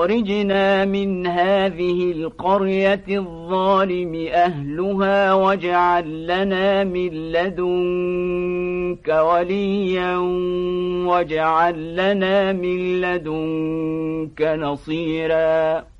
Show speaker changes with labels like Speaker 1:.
Speaker 1: أخرجنا من هذه القرية الظالم أهلها واجعل لنا من لدنك وليا واجعل لنا من لدنك نصيراً.